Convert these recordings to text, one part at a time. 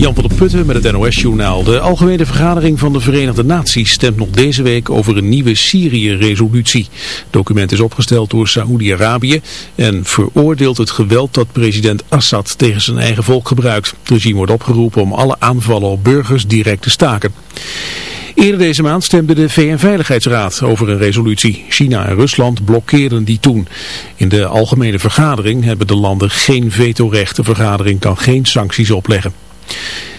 Jan van der Putten met het NOS-journaal. De Algemene Vergadering van de Verenigde Naties stemt nog deze week over een nieuwe Syrië-resolutie. Het document is opgesteld door Saoedi-Arabië en veroordeelt het geweld dat president Assad tegen zijn eigen volk gebruikt. Het regime wordt opgeroepen om alle aanvallen op burgers direct te staken. Eerder deze maand stemde de VN-veiligheidsraad over een resolutie. China en Rusland blokkeerden die toen. In de algemene vergadering hebben de landen geen vetorecht. De vergadering kan geen sancties opleggen.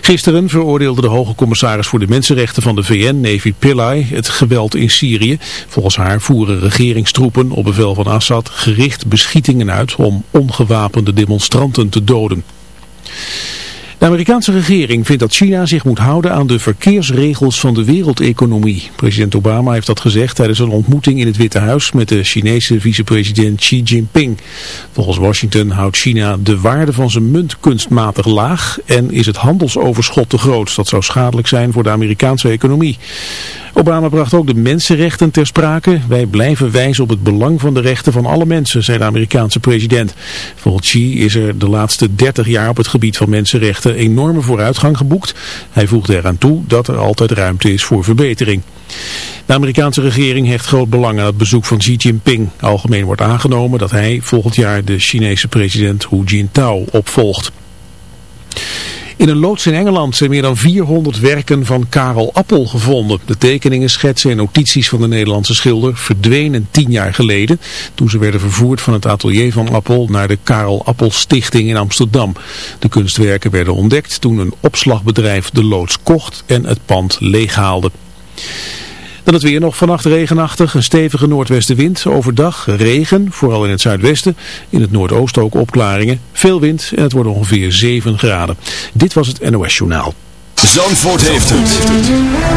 Gisteren veroordeelde de hoge commissaris voor de mensenrechten van de VN, Nevi Pillay, het geweld in Syrië. Volgens haar voeren regeringstroepen op bevel van Assad gericht beschietingen uit om ongewapende demonstranten te doden. De Amerikaanse regering vindt dat China zich moet houden aan de verkeersregels van de wereldeconomie. President Obama heeft dat gezegd tijdens een ontmoeting in het Witte Huis met de Chinese vicepresident Xi Jinping. Volgens Washington houdt China de waarde van zijn munt kunstmatig laag en is het handelsoverschot te groot. Dat zou schadelijk zijn voor de Amerikaanse economie. Obama bracht ook de mensenrechten ter sprake. Wij blijven wijzen op het belang van de rechten van alle mensen, zei de Amerikaanse president. Volgens Xi is er de laatste 30 jaar op het gebied van mensenrechten enorme vooruitgang geboekt. Hij voegde eraan toe dat er altijd ruimte is voor verbetering. De Amerikaanse regering hecht groot belang aan het bezoek van Xi Jinping. Algemeen wordt aangenomen dat hij volgend jaar de Chinese president Hu Jintao opvolgt. In een loods in Engeland zijn meer dan 400 werken van Karel Appel gevonden. De tekeningen, schetsen en notities van de Nederlandse schilder verdwenen tien jaar geleden. Toen ze werden vervoerd van het atelier van Appel naar de Karel Appel Stichting in Amsterdam. De kunstwerken werden ontdekt toen een opslagbedrijf de loods kocht en het pand leeghaalde. Dan het weer nog vannacht regenachtig, een stevige noordwestenwind. Overdag regen, vooral in het zuidwesten. In het noordoosten ook opklaringen. Veel wind en het wordt ongeveer 7 graden. Dit was het NOS Journaal. Zandvoort heeft het.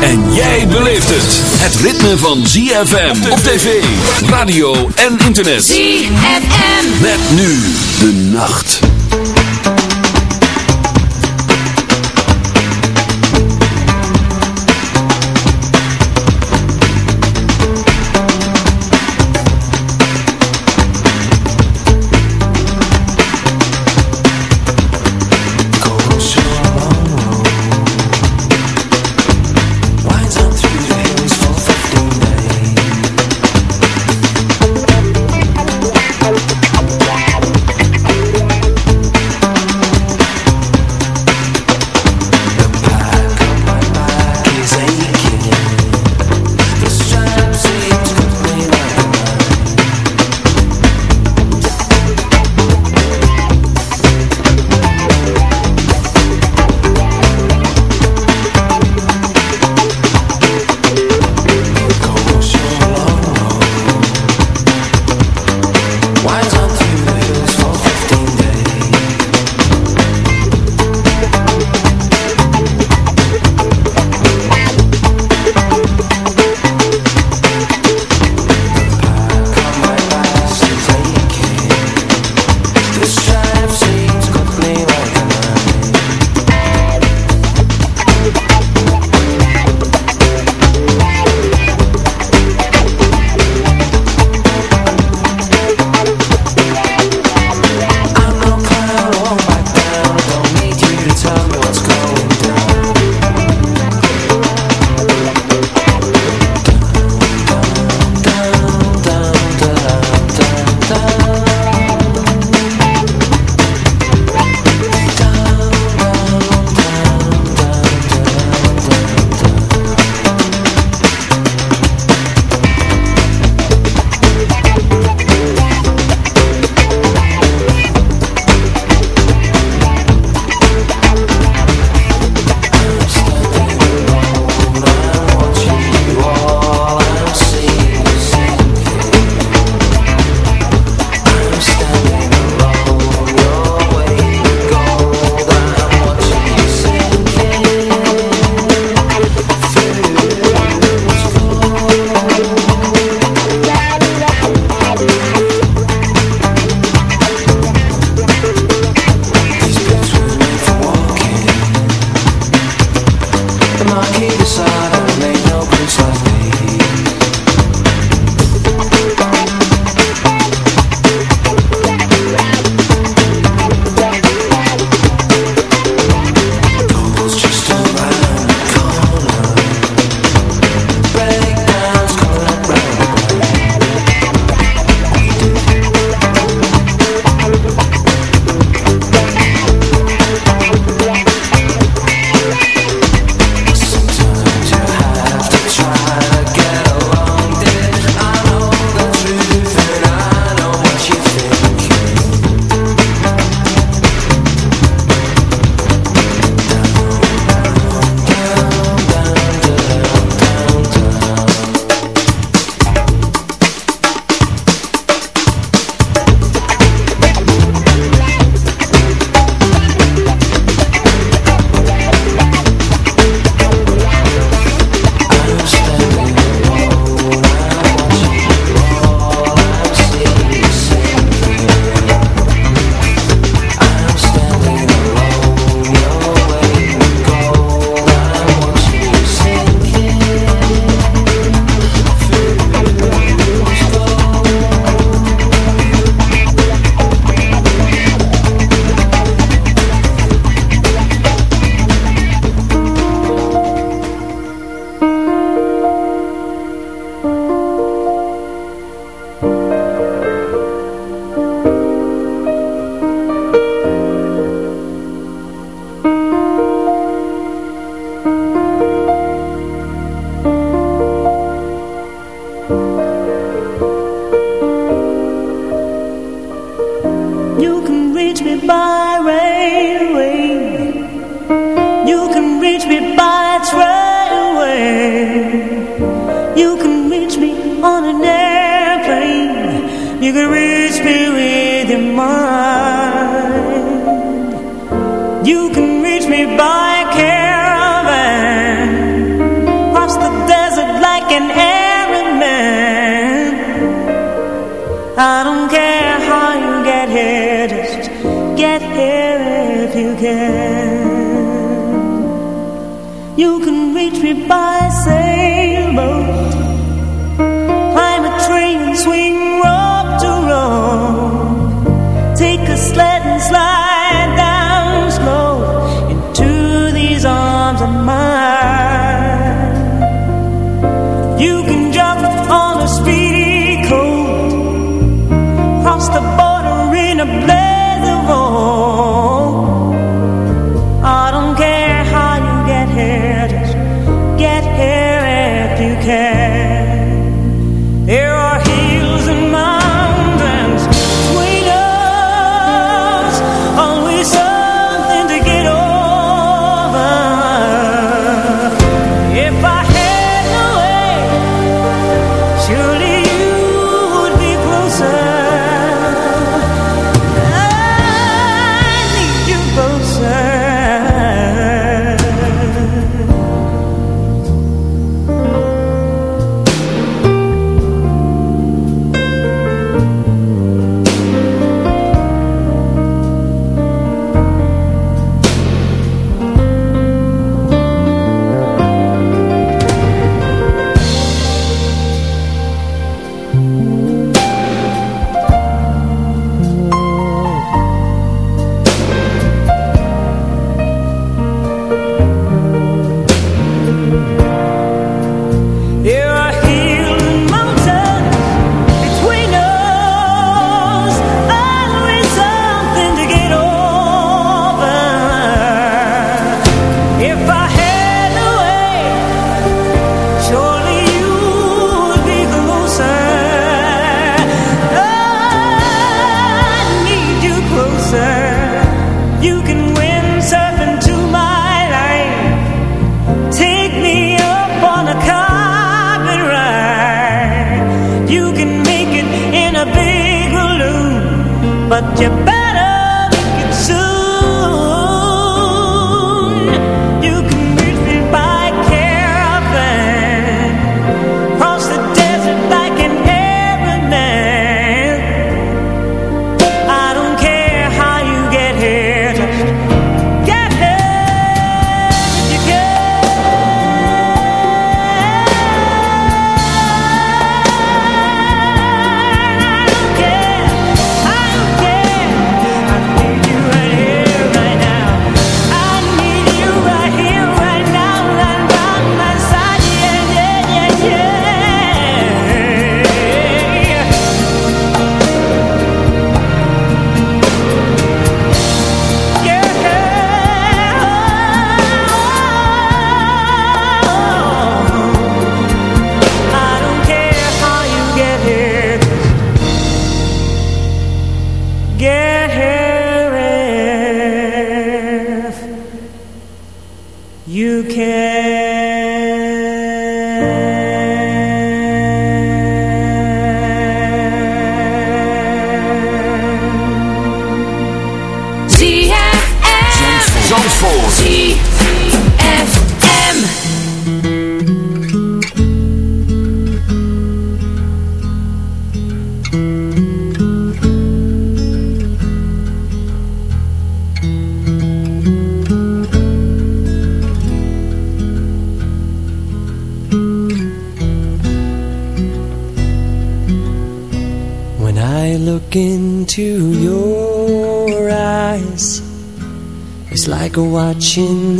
En jij beleeft het. Het ritme van ZFM op tv, radio en internet. ZFM. Met nu de nacht. big balloon, but you better.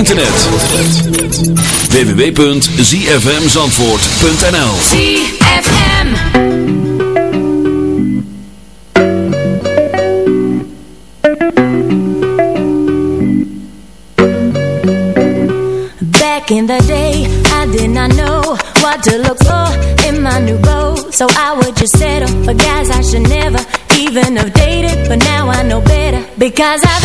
internet. www.zfmzandvoort.nl ZFM Back in the day, I did not know what to look for in my new boat. So I would just settle for guys I should never even have dated. But now I know better because I've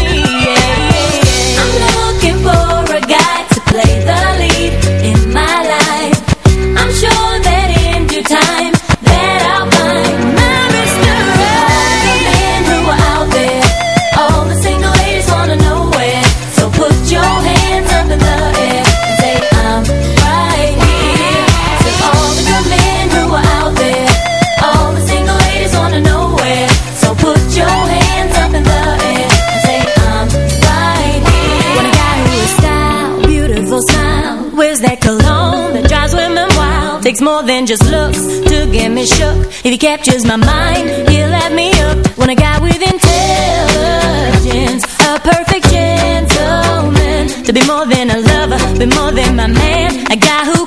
that cologne that drives women wild. Takes more than just looks to get me shook. If he captures my mind, he'll have me up. When a guy with intelligence, a perfect gentleman To be more than a lover, be more than my man A guy who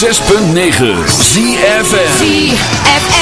106.9 ZFM. ZFM.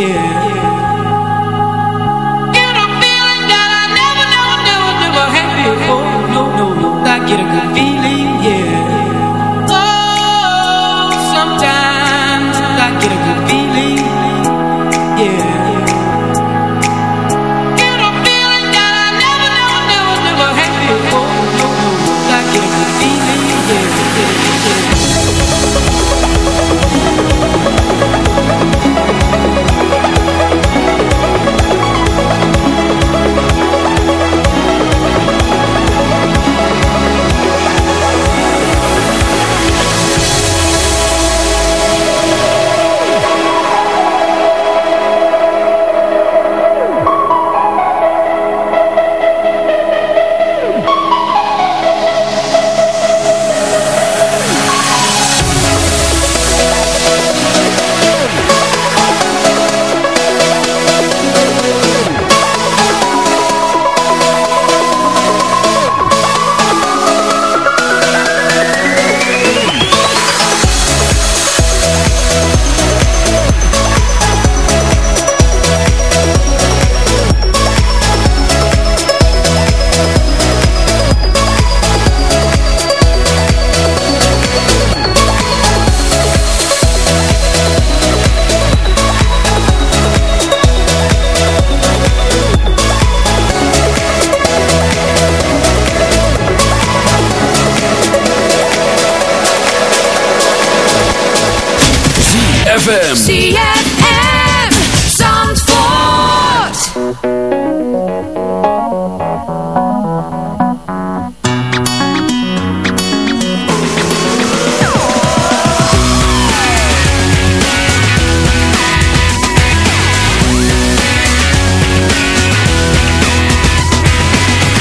Yeah. ZFM. ZFM Zandvoort.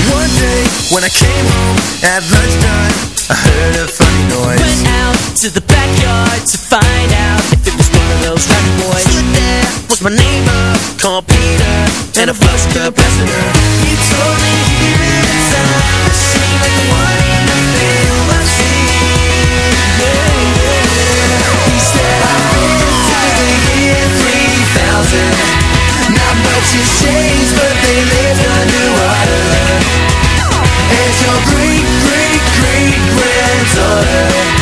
One day when I came home at lunchtime, I heard a funny noise. Went out to the backyard to find out my neighbor called Peter and a flux capacitor. He told me he lived inside a like the one in the film I've seen. Yeah, yeah. He said I've been to the year 3000. Not much has changed, but they lived underwater. And your great, great, great granddaughter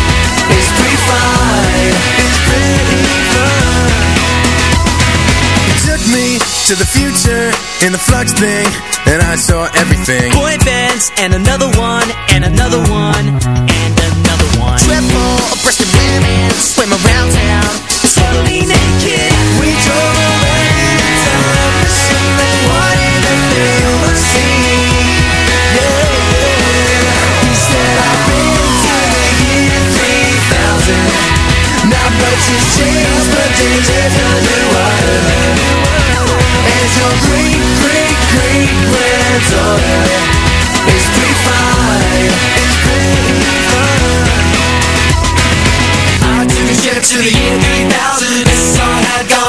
to the future in the flux thing, and I saw everything. Boy bands and another one and another one and another one. Triple breasted women swim around town, totally naked. We drove around in time machine like the one in the film I've. Yeah, yeah. He said I've been to the year 3000. Not much has changed, but they lived underwater. And your great, great, great granddaughter is pretty fine. It's pretty fine. I took a trip to the year 3000 This song had gone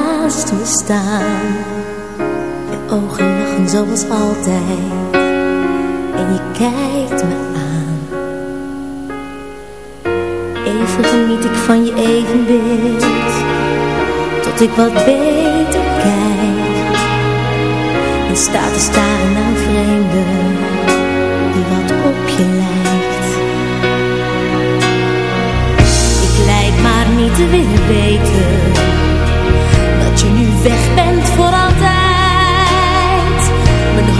naast me staan. Je ogen lachen zoals altijd en je kijkt me aan. Even geniet ik van je evenbeeld, tot ik wat beter kijk. En staat te staren aan vreemden die wat op je lijkt. Ik lijk maar niet te willen beter.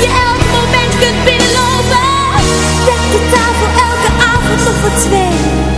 je elk moment kunt binnenlopen. Dek de tafel elke avond op voor twee.